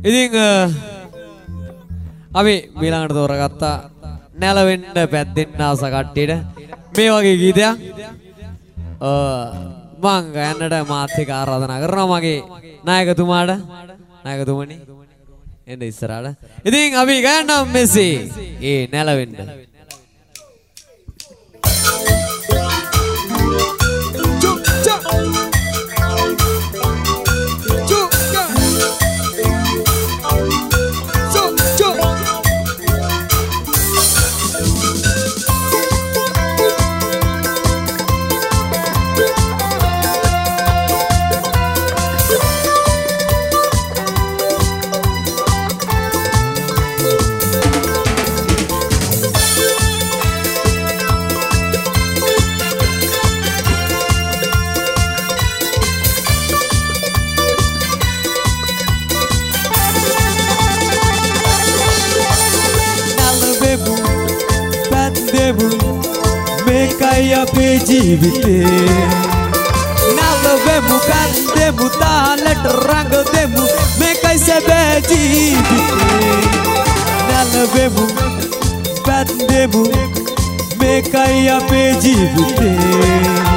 ඉතින් අපි මීළඟට තෝරගත්තා නැලවෙන්න පැත්දෙන්න ආස කට්ටියට මේ වගේ ගීතයක්. මං ගයන්නට මාත්‍යක ආරාධනා කරනවා මගේ නායකතුමාට. නායකතුමනි එන්න ඉස්සරහට. ඉතින් අපි ගයන්නම් මෙසේ ඒ නැලවෙන්න අපේ ජීවිතේ. නලවෙමු පැත්දෙමු තාලට රඟ දෙමු. මේකයි සැබෑ ජීවිතේ. නලවෙමු පැත්දෙමු මේකයි අපේ ජීවිතේ.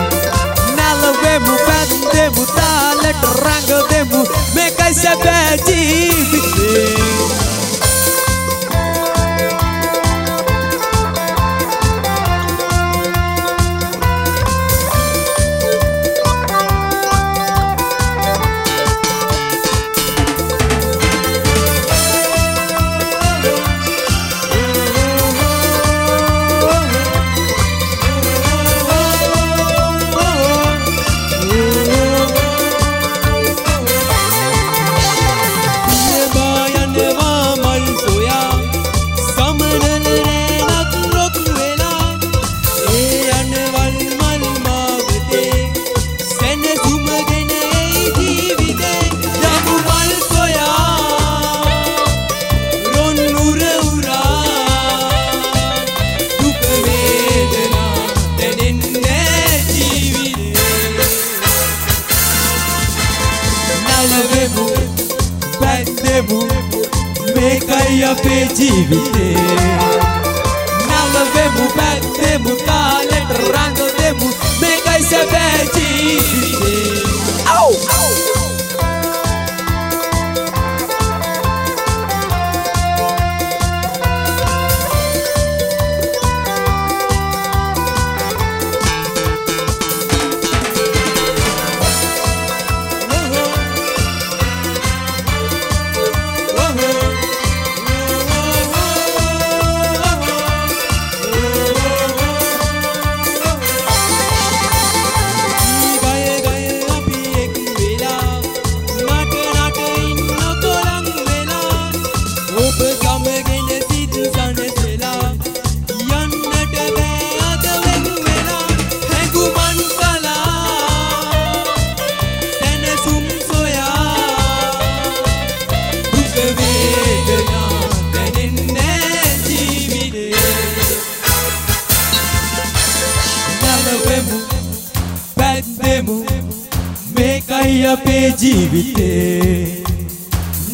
pedibite Nala vemu bag, vemu ka, letra rango, vemu Mega isa pedibite మేము మేకయ్యపే జీవితే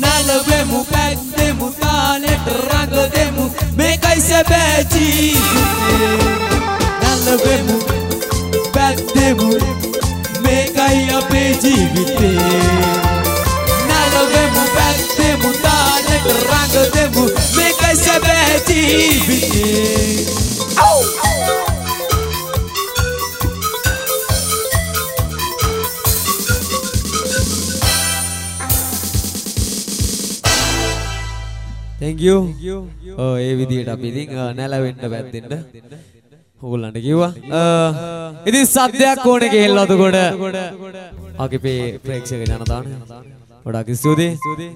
నలవేము పెద్దము తాలెట్ రంగదేము మేకైసే బే జీవితే నలవేము పెద్దము మేకయ్యపే జీవితే నలవేము పెద్దము తాలెట్ రంగదేము మేకైసే బే జీవితే thank you. ඔව් ඒ විදිහට අපි ඉතින් අ, නැලවෙන්න පැද්දෙන්න ඕගොල්ලන්ට කිව්වා. අ, ඉතින් සද්දයක් ඕනේ ගෙහෙල්ලවද කොට අගේ ප්‍රේක්ෂක ජනතාවට ගොඩාක් ස්තුතියි